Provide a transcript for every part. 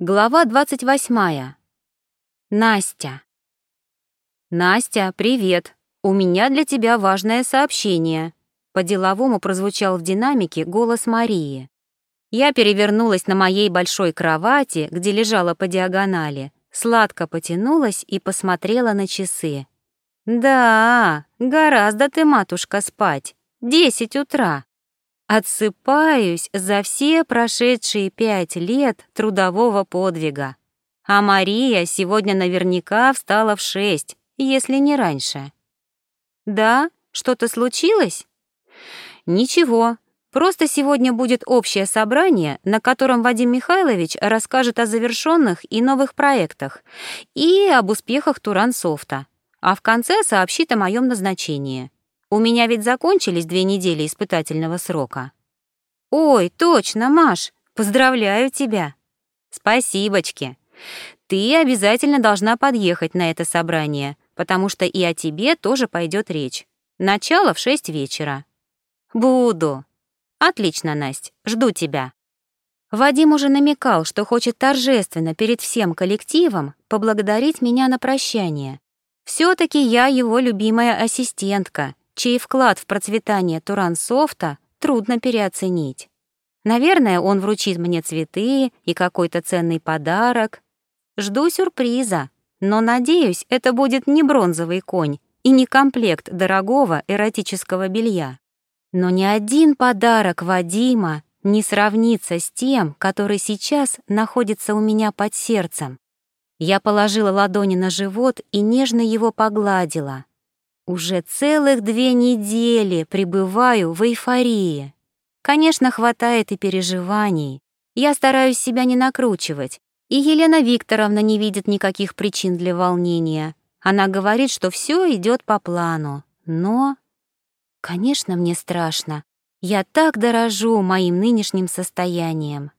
Глава 28. Настя. Настя, привет. У меня для тебя важное сообщение. По-деловому прозвучал в динамике голос Марии. Я перевернулась на моей большой кровати, где лежала по диагонали, сладко потянулась и посмотрела на часы. Да, гораздо ты, матушка, спать. Десять утра. Отсыпаюсь за все прошедшие пять лет трудового подвига. А Мария сегодня наверняка встала в шесть, если не раньше. Да, что-то случилось? Ничего, просто сегодня будет общее собрание, на котором Вадим Михайлович расскажет о завершенных и новых проектах и об успехах Турансофта, а в конце сообщит о моем назначении. У меня ведь закончились две недели испытательного срока. Ой, точно, Маш, поздравляю тебя. Спасибочки. Ты обязательно должна подъехать на это собрание, потому что и о тебе тоже пойдет речь. Начало в шесть вечера. Буду. Отлично, Насть, жду тебя. Вадим уже намекал, что хочет торжественно перед всем коллективом поблагодарить меня на прощание. все таки я его любимая ассистентка, чей вклад в процветание Турансофта трудно переоценить. Наверное, он вручит мне цветы и какой-то ценный подарок. Жду сюрприза, но, надеюсь, это будет не бронзовый конь и не комплект дорогого эротического белья. Но ни один подарок Вадима не сравнится с тем, который сейчас находится у меня под сердцем. Я положила ладони на живот и нежно его погладила. Уже целых две недели пребываю в эйфории. Конечно, хватает и переживаний. Я стараюсь себя не накручивать, и Елена Викторовна не видит никаких причин для волнения. Она говорит, что все идет по плану. Но, конечно, мне страшно. Я так дорожу моим нынешним состоянием.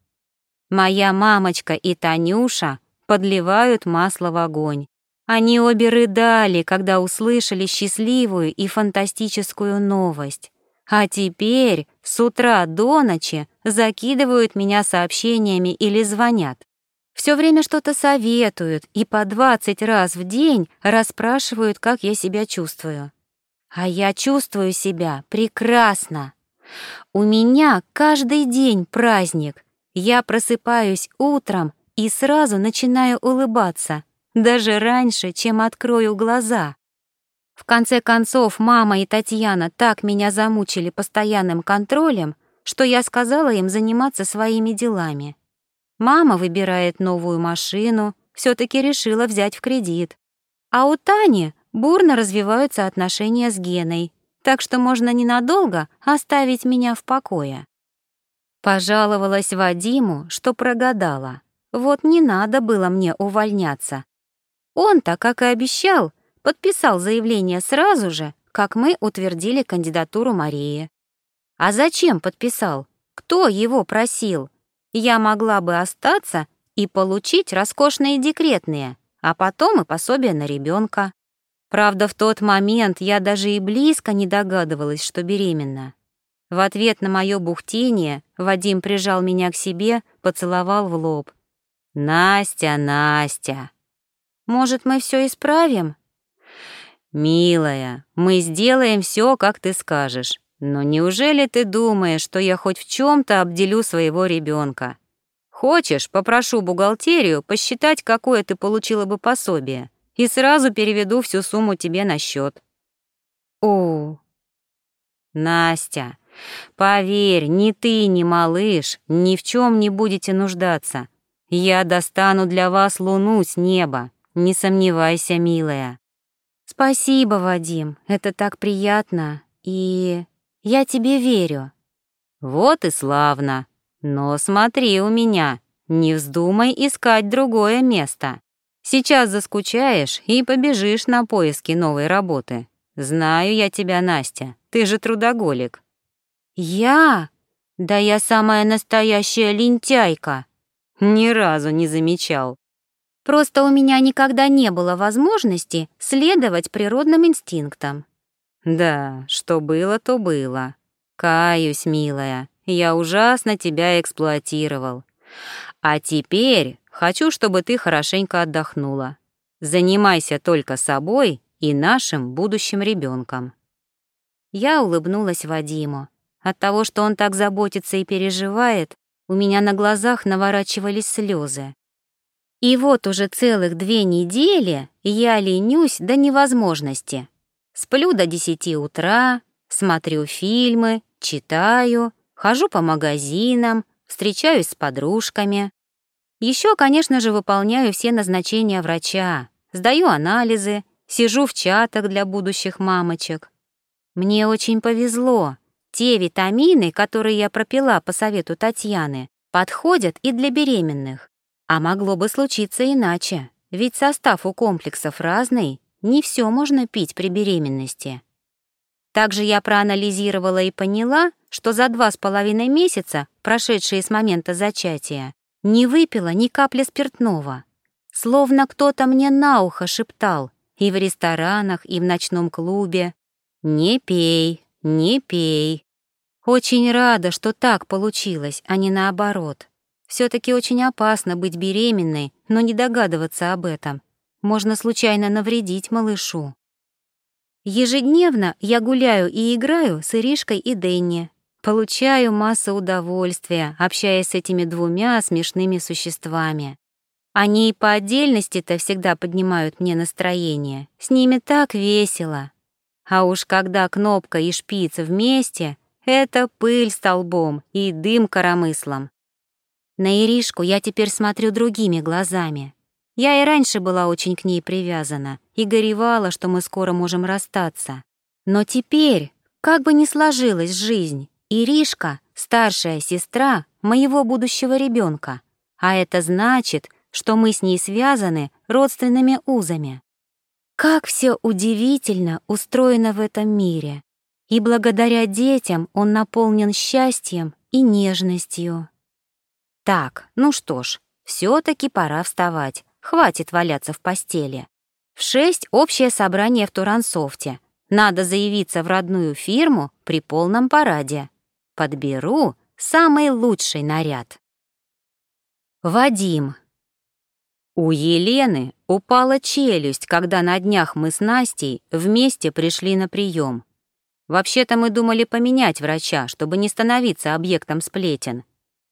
Моя мамочка и Танюша подливают масло в огонь. Они обе рыдали, когда услышали счастливую и фантастическую новость. А теперь с утра до ночи закидывают меня сообщениями или звонят. Все время что-то советуют и по двадцать раз в день расспрашивают, как я себя чувствую. А я чувствую себя прекрасно. У меня каждый день праздник. Я просыпаюсь утром и сразу начинаю улыбаться, даже раньше, чем открою глаза. В конце концов, мама и Татьяна так меня замучили постоянным контролем, что я сказала им заниматься своими делами. Мама выбирает новую машину, все таки решила взять в кредит. А у Тани бурно развиваются отношения с Геной, так что можно ненадолго оставить меня в покое. Пожаловалась Вадиму, что прогадала. Вот не надо было мне увольняться. Он-то, как и обещал, подписал заявление сразу же, как мы утвердили кандидатуру Марии. А зачем подписал? Кто его просил? Я могла бы остаться и получить роскошные декретные, а потом и пособие на ребенка. Правда, в тот момент я даже и близко не догадывалась, что беременна. В ответ на мое бухтение Вадим прижал меня к себе, поцеловал в лоб. «Настя, Настя!» «Может, мы все исправим?» «Милая, мы сделаем все, как ты скажешь. Но неужели ты думаешь, что я хоть в чем то обделю своего ребенка? Хочешь, попрошу бухгалтерию посчитать, какое ты получила бы пособие, и сразу переведу всю сумму тебе на счет. О, Настя, поверь, ни ты, ни малыш ни в чем не будете нуждаться. Я достану для вас луну с неба, не сомневайся, милая. Спасибо, Вадим, это так приятно. И я тебе верю. Вот и славно. Но смотри у меня, не вздумай искать другое место. Сейчас заскучаешь и побежишь на поиски новой работы. Знаю я тебя, Настя, ты же трудоголик. Я? Да я самая настоящая лентяйка. Ни разу не замечал. Просто у меня никогда не было возможности следовать природным инстинктам. Да, что было, то было. Каюсь, милая, я ужасно тебя эксплуатировал. А теперь хочу, чтобы ты хорошенько отдохнула. Занимайся только собой и нашим будущим ребенком. Я улыбнулась Вадиму. От того, что он так заботится и переживает, у меня на глазах наворачивались слезы. И вот уже целых две недели я ленюсь до невозможности. Сплю до десяти утра, смотрю фильмы, читаю, хожу по магазинам, встречаюсь с подружками. Еще, конечно же, выполняю все назначения врача, сдаю анализы, сижу в чатах для будущих мамочек. Мне очень повезло. Те витамины, которые я пропила по совету Татьяны, подходят и для беременных. А могло бы случиться иначе, ведь состав у комплексов разный, не все можно пить при беременности. Также я проанализировала и поняла, что за два с половиной месяца, прошедшие с момента зачатия, не выпила ни капли спиртного. Словно кто-то мне на ухо шептал и в ресторанах, и в ночном клубе. «Не пей, не пей». Очень рада, что так получилось, а не наоборот. Все таки очень опасно быть беременной, но не догадываться об этом. Можно случайно навредить малышу. Ежедневно я гуляю и играю с Иришкой и Дэнни. Получаю массу удовольствия, общаясь с этими двумя смешными существами. Они и по отдельности-то всегда поднимают мне настроение. С ними так весело. А уж когда кнопка и шпиц вместе, это пыль столбом и дым коромыслом. На Иришку я теперь смотрю другими глазами. Я и раньше была очень к ней привязана и горевала, что мы скоро можем расстаться. Но теперь, как бы ни сложилась жизнь, Иришка — старшая сестра моего будущего ребенка, а это значит, что мы с ней связаны родственными узами. Как все удивительно устроено в этом мире, и благодаря детям он наполнен счастьем и нежностью. Так, ну что ж, все таки пора вставать, Хватит валяться в постели. В шесть общее собрание в Турансофте. Надо заявиться в родную фирму при полном параде. Подберу самый лучший наряд. Вадим. У Елены упала челюсть, когда на днях мы с Настей вместе пришли на прием. Вообще-то мы думали поменять врача, чтобы не становиться объектом сплетен.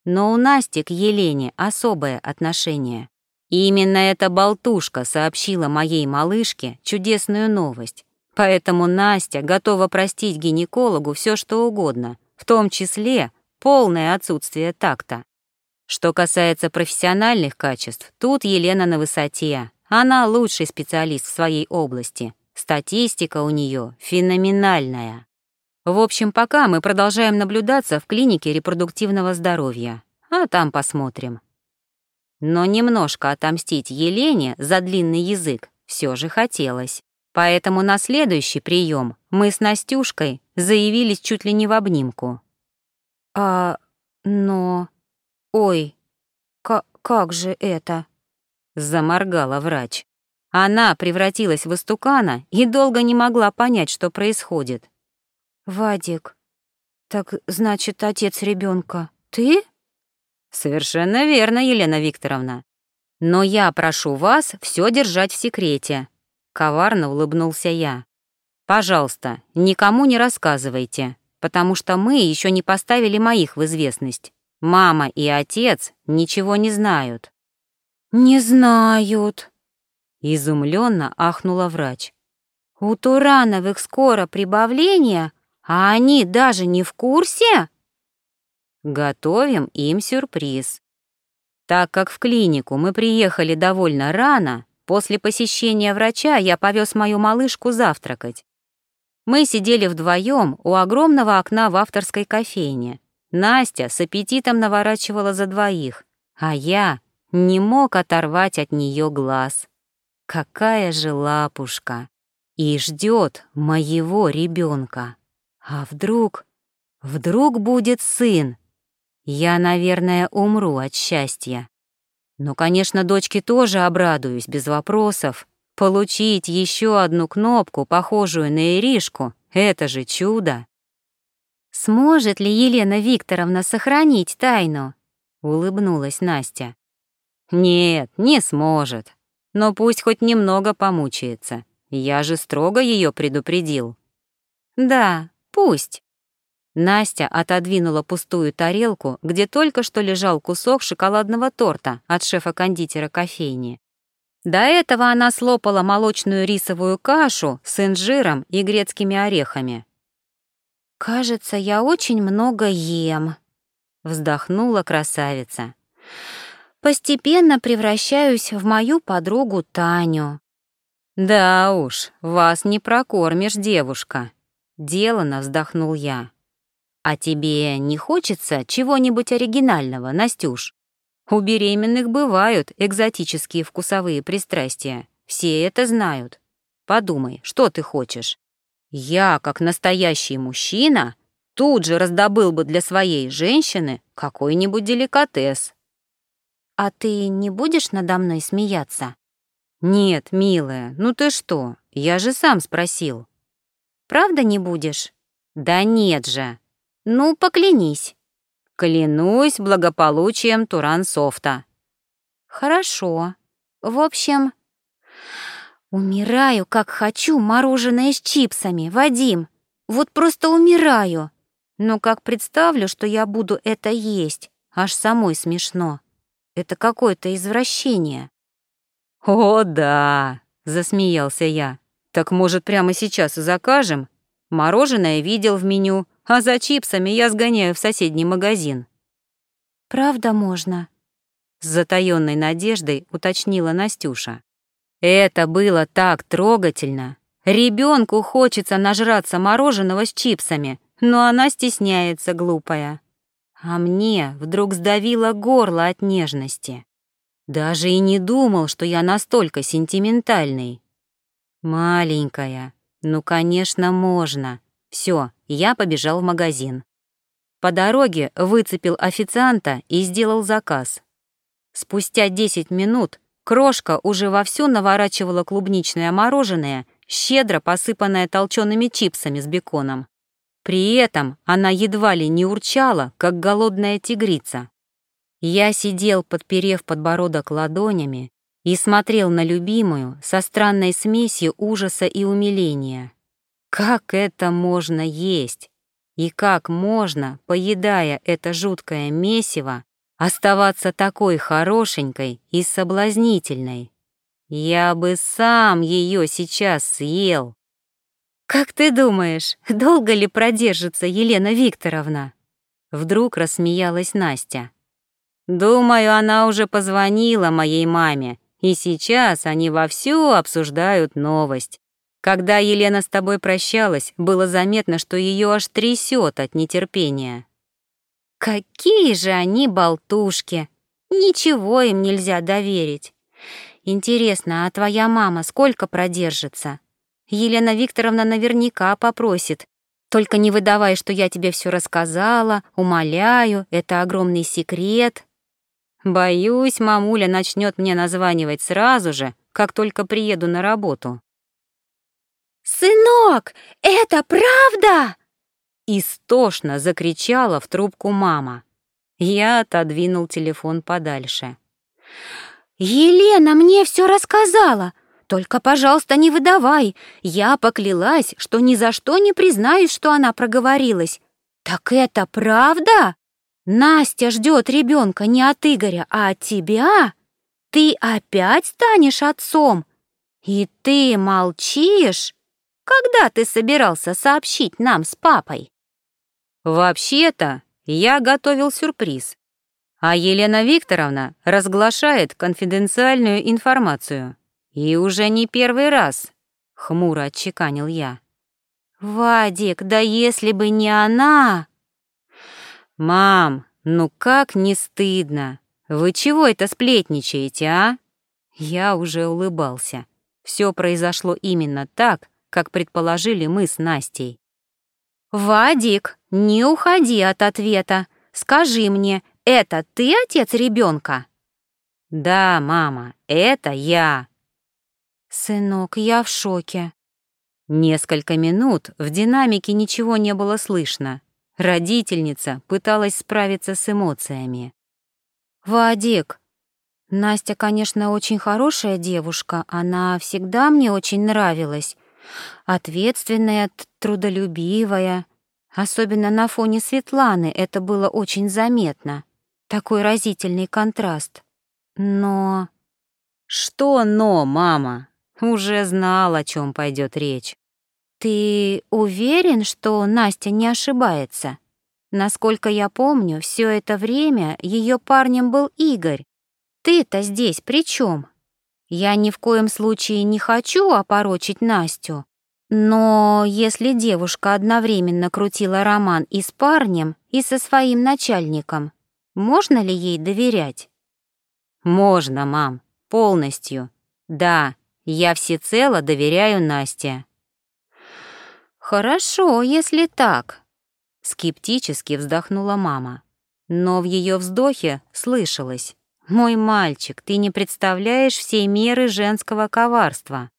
Но у Насти к Елене особое отношение. И именно эта болтушка сообщила моей малышке чудесную новость. Поэтому Настя готова простить гинекологу все что угодно, в том числе полное отсутствие такта. Что касается профессиональных качеств, тут Елена на высоте. Она лучший специалист в своей области. Статистика у нее феноменальная. В общем, пока мы продолжаем наблюдаться в клинике репродуктивного здоровья. А там посмотрим. Но немножко отомстить Елене за длинный язык все же хотелось. Поэтому на следующий прием мы с Настюшкой заявились чуть ли не в обнимку. «А, но... Ой, как же это?» Заморгала врач. Она превратилась в истукана и долго не могла понять, что происходит. «Вадик, так значит, отец ребенка ты?» Совершенно верно, Елена Викторовна. Но я прошу вас все держать в секрете. Коварно улыбнулся я. Пожалуйста, никому не рассказывайте, потому что мы еще не поставили моих в известность. Мама и отец ничего не знают. Не знают. Изумленно ахнула врач. У Турановых скоро прибавление, а они даже не в курсе? Готовим им сюрприз. Так как в клинику мы приехали довольно рано, после посещения врача я повез мою малышку завтракать. Мы сидели вдвоем у огромного окна в авторской кофейне. Настя с аппетитом наворачивала за двоих, а я не мог оторвать от нее глаз. Какая же лапушка! И ждет моего ребенка. А вдруг, вдруг будет сын? Я, наверное, умру от счастья. Но, конечно, дочке тоже обрадуюсь, без вопросов. Получить еще одну кнопку, похожую на Иришку, это же чудо. Сможет ли Елена Викторовна сохранить тайну? Улыбнулась Настя. Нет, не сможет. Но пусть хоть немного помучается. Я же строго ее предупредил. Да, пусть. Настя отодвинула пустую тарелку, где только что лежал кусок шоколадного торта от шефа-кондитера кофейни. До этого она слопала молочную рисовую кашу с инжиром и грецкими орехами. «Кажется, я очень много ем», — вздохнула красавица. «Постепенно превращаюсь в мою подругу Таню». «Да уж, вас не прокормишь, девушка», — делано вздохнул я. «А тебе не хочется чего-нибудь оригинального, Настюш? У беременных бывают экзотические вкусовые пристрастия. Все это знают. Подумай, что ты хочешь? Я, как настоящий мужчина, тут же раздобыл бы для своей женщины какой-нибудь деликатес. А ты не будешь надо мной смеяться? Нет, милая, ну ты что? Я же сам спросил. Правда не будешь? Да нет же. Ну, поклянись. Клянусь благополучием Туран-Софта. Хорошо. В общем, Умираю, как хочу, мороженое с чипсами, Вадим. Вот просто умираю. Но как представлю, что я буду это есть, аж самой смешно. Это какое-то извращение. О, да, засмеялся я. Так может, прямо сейчас и закажем? Мороженое видел в меню, а за чипсами я сгоняю в соседний магазин. Правда можно? С затаённой надеждой уточнила Настюша. Это было так трогательно. Ребенку хочется нажраться мороженого с чипсами, но она стесняется, глупая. А мне вдруг сдавило горло от нежности. Даже и не думал, что я настолько сентиментальный. Маленькая, ну, конечно, можно. Все, я побежал в магазин. По дороге выцепил официанта и сделал заказ. Спустя 10 минут Крошка уже вовсю наворачивала клубничное мороженое, щедро посыпанное толчеными чипсами с беконом. При этом она едва ли не урчала, как голодная тигрица. Я сидел, подперев подбородок ладонями, и смотрел на любимую со странной смесью ужаса и умиления. Как это можно есть? И как можно, поедая это жуткое месиво, оставаться такой хорошенькой и соблазнительной. Я бы сам ее сейчас съел. Как ты думаешь, долго ли продержится Елена Викторовна? Вдруг рассмеялась Настя. Думаю, она уже позвонила моей маме, и сейчас они вовсю обсуждают новость. Когда Елена с тобой прощалась, было заметно, что ее аж трясет от нетерпения. Какие же они болтушки! Ничего им нельзя доверить. Интересно, а твоя мама сколько продержится? Елена Викторовна наверняка попросит. Только не выдавай, что я тебе все рассказала, умоляю, это огромный секрет. Боюсь, мамуля начнет мне названивать сразу же, как только приеду на работу. «Сынок, это правда?» Истошно закричала в трубку мама. Я отодвинул телефон подальше. «Елена мне все рассказала. Только, пожалуйста, не выдавай. Я поклялась, что ни за что не признаюсь, что она проговорилась. Так это правда? Настя ждет ребенка не от Игоря, а от тебя? Ты опять станешь отцом? И ты молчишь? Когда ты собирался сообщить нам с папой?» Вообще-то я готовил сюрприз, а Елена Викторовна разглашает конфиденциальную информацию. И уже не первый раз, — хмуро отчеканил я. «Вадик, да если бы не она...» «Мам, ну как не стыдно! Вы чего это сплетничаете, а?» Я уже улыбался. Все произошло именно так, как предположили мы с Настей. «Вадик, не уходи от ответа. Скажи мне, это ты отец ребенка? «Да, мама, это я». «Сынок, я в шоке». Несколько минут в динамике ничего не было слышно. Родительница пыталась справиться с эмоциями. «Вадик, Настя, конечно, очень хорошая девушка, она всегда мне очень нравилась. Ответственная, трудолюбивая. Особенно на фоне Светланы это было очень заметно. Такой разительный контраст. Но... Что «но», мама? Уже знал, о чем пойдет речь. Ты уверен, что Настя не ошибается? Насколько я помню, все это время ее парнем был Игорь, ты-то здесь при чем? Я ни в коем случае не хочу опорочить Настю, но если девушка одновременно крутила роман и с парнем, и со своим начальником, можно ли ей доверять? Можно, мам, полностью. Да, я всецело доверяю Насте. Хорошо, если так, скептически вздохнула мама. Но в ее вздохе слышалось. «Мой мальчик, ты не представляешь всей меры женского коварства.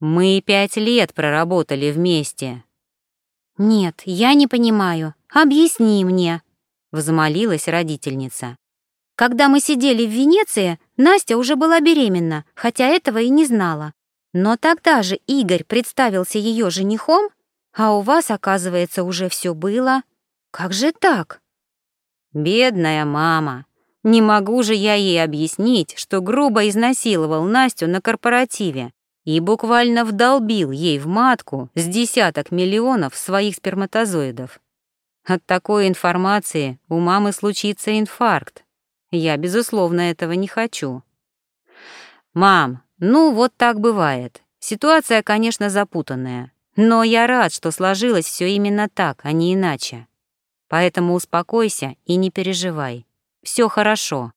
Мы пять лет проработали вместе». «Нет, я не понимаю. Объясни мне», — взмолилась родительница. «Когда мы сидели в Венеции, Настя уже была беременна, хотя этого и не знала. Но тогда же Игорь представился ее женихом, а у вас, оказывается, уже все было. Как же так?» «Бедная мама», не могу же я ей объяснить, что грубо изнасиловал Настю на корпоративе и буквально вдолбил ей в матку с десяток миллионов своих сперматозоидов. От такой информации у мамы случится инфаркт. Я, безусловно, этого не хочу. Мам, ну вот так бывает. Ситуация, конечно, запутанная, но я рад, что сложилось все именно так, а не иначе. Поэтому успокойся и не переживай все хорошо».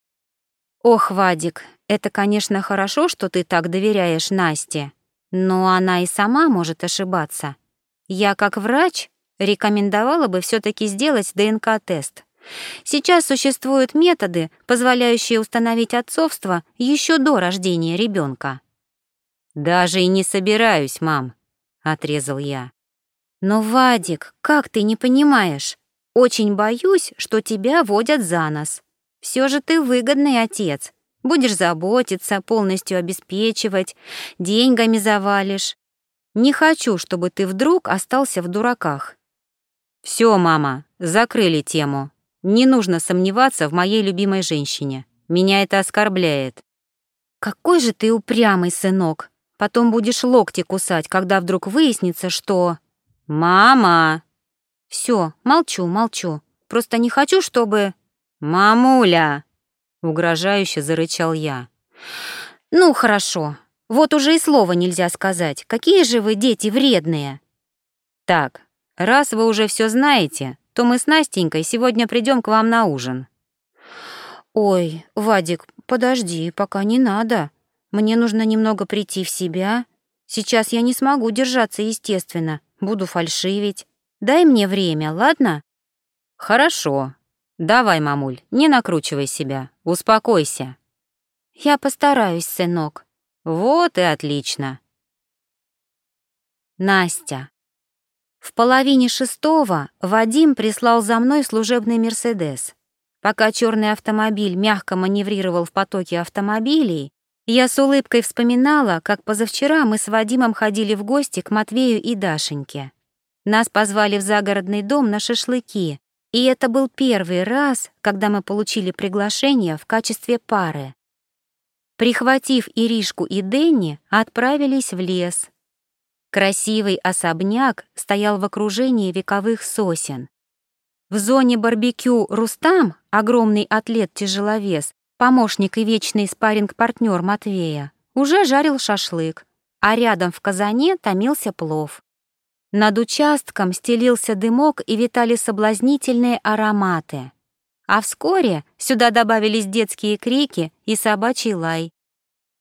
«Ох, Вадик, это, конечно, хорошо, что ты так доверяешь Насте, но она и сама может ошибаться. Я, как врач, рекомендовала бы все таки сделать ДНК-тест. Сейчас существуют методы, позволяющие установить отцовство еще до рождения ребенка. «Даже и не собираюсь, мам», — отрезал я. «Но, Вадик, как ты не понимаешь? Очень боюсь, что тебя водят за нос. Все же ты выгодный отец. Будешь заботиться, полностью обеспечивать, деньгами завалишь. Не хочу, чтобы ты вдруг остался в дураках. Все, мама, закрыли тему. Не нужно сомневаться в моей любимой женщине. Меня это оскорбляет. Какой же ты упрямый, сынок. Потом будешь локти кусать, когда вдруг выяснится, что... Мама! Все, молчу, молчу. Просто не хочу, чтобы... «Мамуля!» — угрожающе зарычал я. «Ну, хорошо. Вот уже и слова нельзя сказать. Какие же вы дети вредные!» «Так, раз вы уже все знаете, то мы с Настенькой сегодня придем к вам на ужин». «Ой, Вадик, подожди, пока не надо. Мне нужно немного прийти в себя. Сейчас я не смогу держаться естественно, буду фальшивить. Дай мне время, ладно?» «Хорошо», «Давай, мамуль, не накручивай себя, успокойся». «Я постараюсь, сынок». «Вот и отлично». Настя. В половине шестого Вадим прислал за мной служебный «Мерседес». Пока черный автомобиль мягко маневрировал в потоке автомобилей, я с улыбкой вспоминала, как позавчера мы с Вадимом ходили в гости к Матвею и Дашеньке. Нас позвали в загородный дом на шашлыки, и это был первый раз, когда мы получили приглашение в качестве пары. Прихватив Иришку и Денни, отправились в лес. Красивый особняк стоял в окружении вековых сосен. В зоне барбекю Рустам, огромный атлет-тяжеловес, помощник и вечный спарринг-партнер Матвея, уже жарил шашлык, а рядом в казане томился плов. Над участком стелился дымок и витали соблазнительные ароматы. А вскоре сюда добавились детские крики и собачий лай.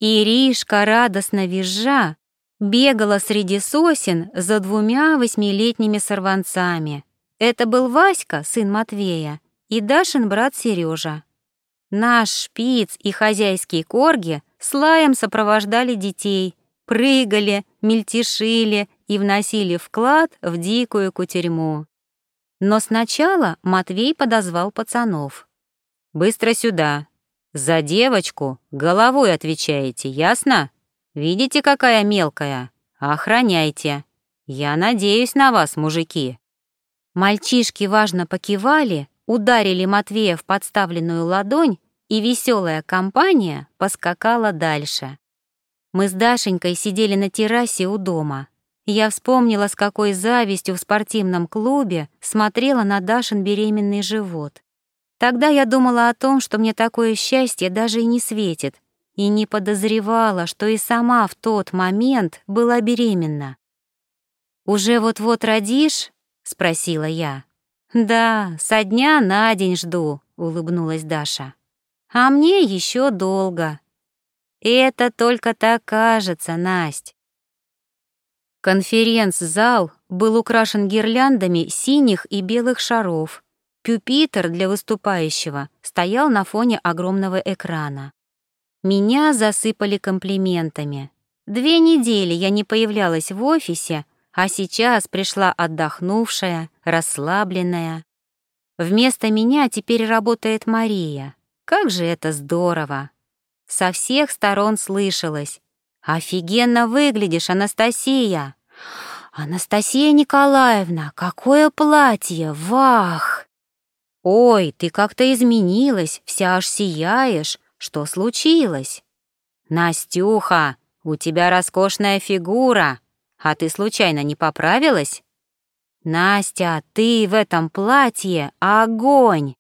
Иришка, радостно визжа, бегала среди сосен за двумя восьмилетними сорванцами. Это был Васька, сын Матвея, и Дашин брат Сережа. Наш шпиц и хозяйские корги с лаем сопровождали детей, прыгали, мельтешили и вносили вклад в дикую кутерьму. Но сначала Матвей подозвал пацанов. «Быстро сюда. За девочку головой отвечаете, ясно? Видите, какая мелкая? Охраняйте. Я надеюсь на вас, мужики». Мальчишки важно покивали, ударили Матвея в подставленную ладонь, и веселая компания поскакала дальше. Мы с Дашенькой сидели на террасе у дома. Я вспомнила, с какой завистью в спортивном клубе смотрела на Дашин беременный живот. Тогда я думала о том, что мне такое счастье даже и не светит, и не подозревала, что и сама в тот момент была беременна. «Уже вот-вот родишь?» — спросила я. «Да, со дня на день жду», — улыбнулась Даша. «А мне еще долго». «Это только так кажется, Насть». Конференц-зал был украшен гирляндами синих и белых шаров — Пюпитер для выступающего стоял на фоне огромного экрана. Меня засыпали комплиментами. Две недели я не появлялась в офисе, а сейчас пришла отдохнувшая, расслабленная. Вместо меня теперь работает Мария. Как же это здорово! Со всех сторон слышалось. «Офигенно выглядишь, Анастасия!» «Анастасия Николаевна, какое платье! Вах!» «Ой, ты как-то изменилась, вся аж сияешь. Что случилось?» «Настюха, у тебя роскошная фигура. А ты случайно не поправилась?» «Настя, ты в этом платье огонь!»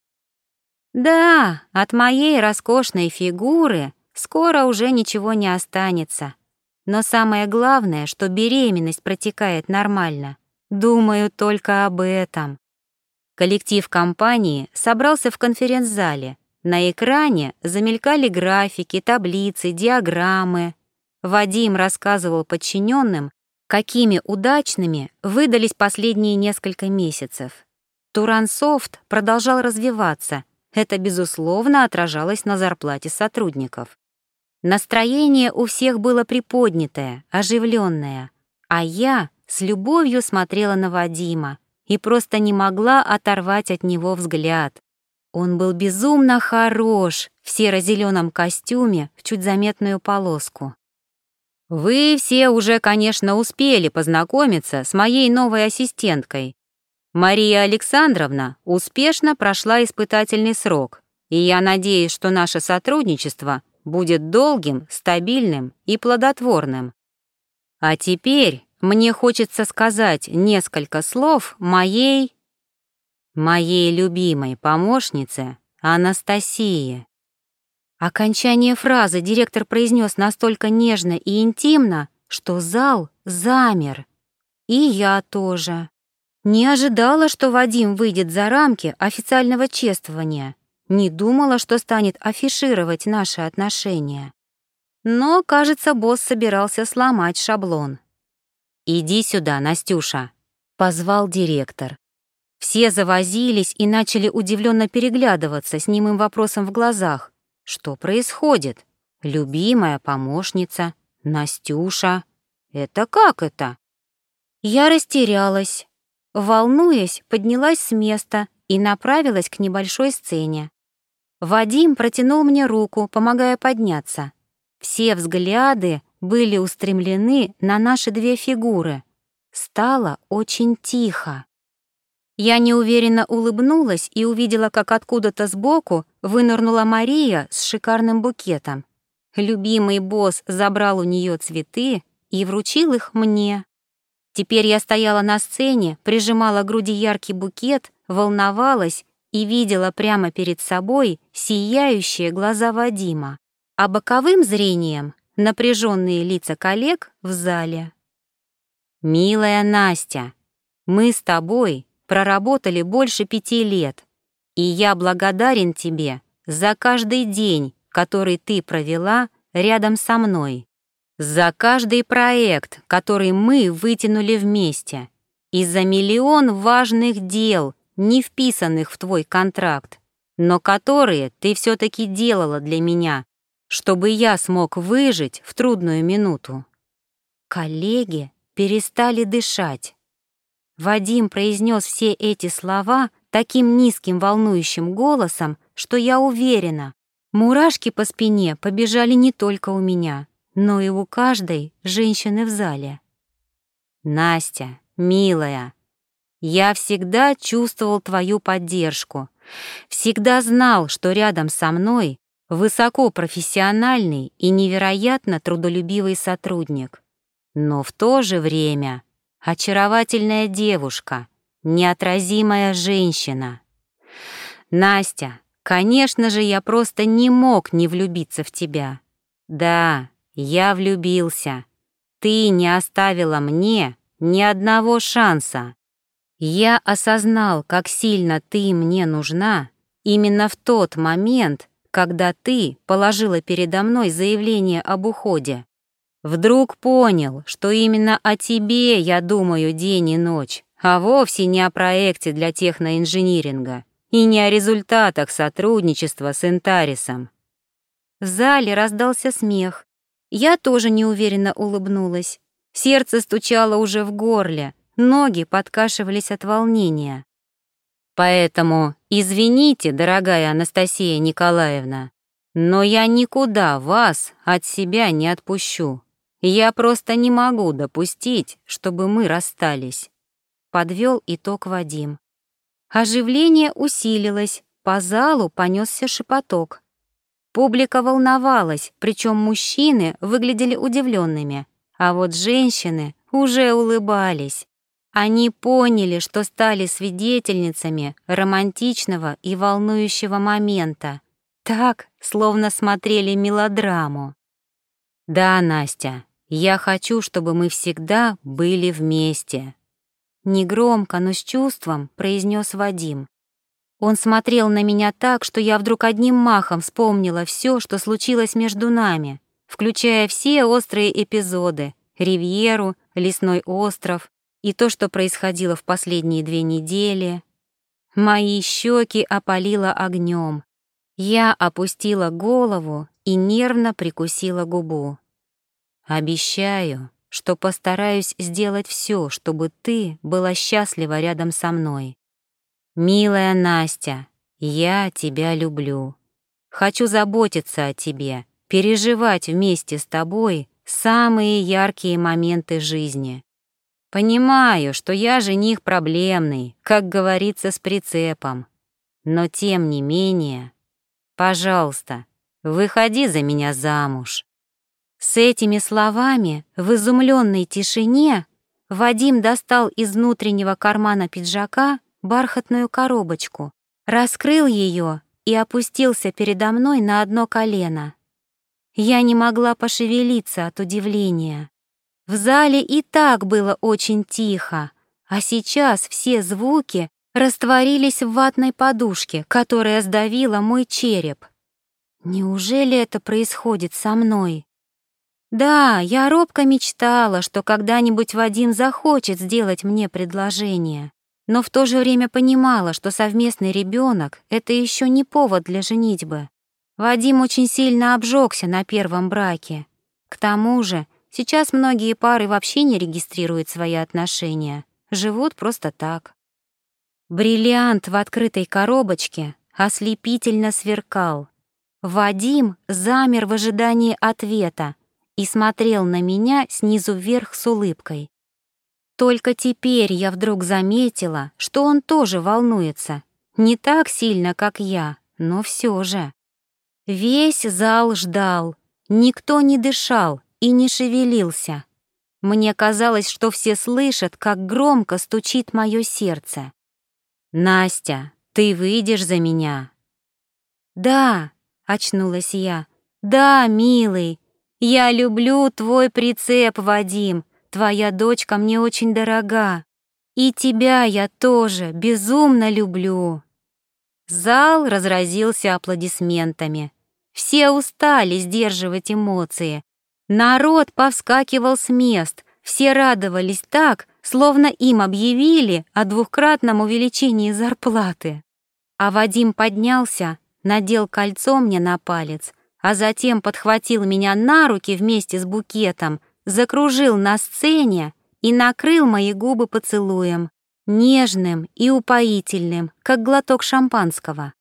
«Да, от моей роскошной фигуры скоро уже ничего не останется. Но самое главное, что беременность протекает нормально. Думаю только об этом. Коллектив компании собрался в конференц-зале. На экране замелькали графики, таблицы, диаграммы. Вадим рассказывал подчиненным, какими удачными выдались последние несколько месяцев. Турансофт продолжал развиваться. Это, безусловно, отражалось на зарплате сотрудников. Настроение у всех было приподнятое, оживленное, а я с любовью смотрела на Вадима, и просто не могла оторвать от него взгляд. Он был безумно хорош в серо-зеленом костюме в чуть заметную полоску. «Вы все уже, конечно, успели познакомиться с моей новой ассистенткой. Мария Александровна успешно прошла испытательный срок, и я надеюсь, что наше сотрудничество будет долгим, стабильным и плодотворным. А теперь мне хочется сказать несколько слов моей... моей любимой помощнице Анастасии. Окончание фразы директор произнес настолько нежно и интимно, что зал замер. И я тоже. Не ожидала, что Вадим выйдет за рамки официального чествования. Не думала, что станет афишировать наши отношения. Но, кажется, босс собирался сломать шаблон. «Иди сюда, Настюша», — позвал директор. Все завозились и начали удивленно переглядываться с немым вопросом в глазах. Что происходит? Любимая помощница, Настюша. Это как это? Я растерялась. Волнуясь, поднялась с места и направилась к небольшой сцене. Вадим протянул мне руку, помогая подняться. Все взгляды были устремлены на наши две фигуры. Стало очень тихо. Я неуверенно улыбнулась и увидела, как откуда-то сбоку вынырнула Мария с шикарным букетом. Любимый босс забрал у нее цветы и вручил их мне. Теперь я стояла на сцене, прижимала к груди яркий букет, волновалась и видела прямо перед собой сияющие глаза Вадима. А боковым зрением напряженные лица коллег в зале. «Милая Настя, мы с тобой проработали больше пяти лет, и я благодарен тебе за каждый день, который ты провела рядом со мной, за каждый проект, который мы вытянули вместе, и за миллион важных дел, не вписанных в твой контракт, но которые ты все-таки делала для меня, чтобы я смог выжить в трудную минуту. Коллеги перестали дышать. Вадим произнес все эти слова таким низким волнующим голосом, что я уверена, Мурашки по спине побежали не только у меня, но и у каждой женщины в зале. Настя, милая, я всегда чувствовал твою поддержку, всегда знал, что рядом со мной высокопрофессиональный и невероятно трудолюбивый сотрудник, но в то же время очаровательная девушка, неотразимая женщина. Настя, конечно же, я просто не мог не влюбиться в тебя. Да, я влюбился. Ты не оставила мне ни одного шанса. Я осознал, как сильно ты мне нужна именно в тот момент, когда ты положила передо мной заявление об уходе. Вдруг понял, что именно о тебе я думаю день и ночь, а вовсе не о проекте для техноинжиниринга и не о результатах сотрудничества с Интарисом. В зале раздался смех. Я тоже неуверенно улыбнулась. Сердце стучало уже в горле, ноги подкашивались от волнения. Поэтому извините, дорогая Анастасия Николаевна, но я никуда вас от себя не отпущу. Я просто не могу допустить, чтобы мы расстались. Подвел итог Вадим. Оживление усилилось, по залу понесся шепоток. Публика волновалась, причем мужчины выглядели удивленными, а вот женщины уже улыбались. Они поняли, что стали свидетельницами романтичного и волнующего момента. Так, словно смотрели мелодраму. «Да, Настя, я хочу, чтобы мы всегда были вместе», Негромко, но с чувством произнес Вадим. Он смотрел на меня так, что я вдруг одним махом вспомнила все, что случилось между нами, включая все острые эпизоды, Ривьеру, Лесной остров, и то, что происходило в последние две недели. Мои щеки опалило огнем. Я опустила голову и нервно прикусила губу. «Обещаю, что постараюсь сделать все, чтобы ты была счастлива рядом со мной. Милая Настя, я тебя люблю. Хочу заботиться о тебе, переживать вместе с тобой самые яркие моменты жизни. Понимаю, что я жених проблемный, как говорится, с прицепом. Но тем не менее, пожалуйста, выходи за меня замуж. С этими словами в изумленной тишине Вадим достал из внутреннего кармана пиджака бархатную коробочку, раскрыл ее и опустился передо мной на одно колено. Я не могла пошевелиться от удивления. В зале и так было очень тихо, а сейчас все звуки растворились в ватной подушке, которая сдавила мой череп. Неужели это происходит со мной? Да, я робко мечтала, что когда-нибудь Вадим захочет сделать мне предложение, но в то же время понимала, что совместный ребенок — это еще не повод для женитьбы. Вадим очень сильно обжегся на первом браке. К тому же Сейчас многие пары вообще не регистрируют свои отношения, живут просто так. Бриллиант в открытой коробочке ослепительно сверкал. Вадим замер в ожидании ответа и смотрел на меня снизу вверх с улыбкой. Только теперь я вдруг заметила, что он тоже волнуется. Не так сильно, как я, но все же. Весь зал ждал, никто не дышал, и не шевелился. Мне казалось, что все слышат, как громко стучит мое сердце. «Настя, ты выйдешь за меня?» «Да», — очнулась я, — «да, милый, я люблю твой прицеп, Вадим, твоя дочка мне очень дорога, и тебя я тоже безумно люблю». Зал разразился аплодисментами. Все устали сдерживать эмоции, Народ повскакивал с мест, все радовались так, словно им объявили о двухкратном увеличении зарплаты. А Вадим поднялся, надел кольцо мне на палец, а затем подхватил меня на руки вместе с букетом, закружил на сцене и накрыл мои губы поцелуем, нежным и упоительным, как глоток шампанского.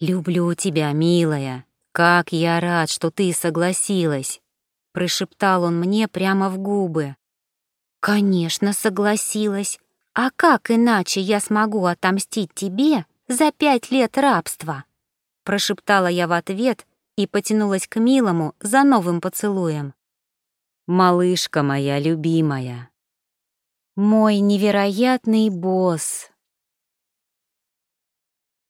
«Люблю тебя, милая, «Как я рад, что ты согласилась!» — прошептал он мне прямо в губы. «Конечно, согласилась. А как иначе я смогу отомстить тебе за пять лет рабства?» Прошептала я в ответ и потянулась к милому за новым поцелуем. «Малышка моя любимая!» «Мой невероятный босс!»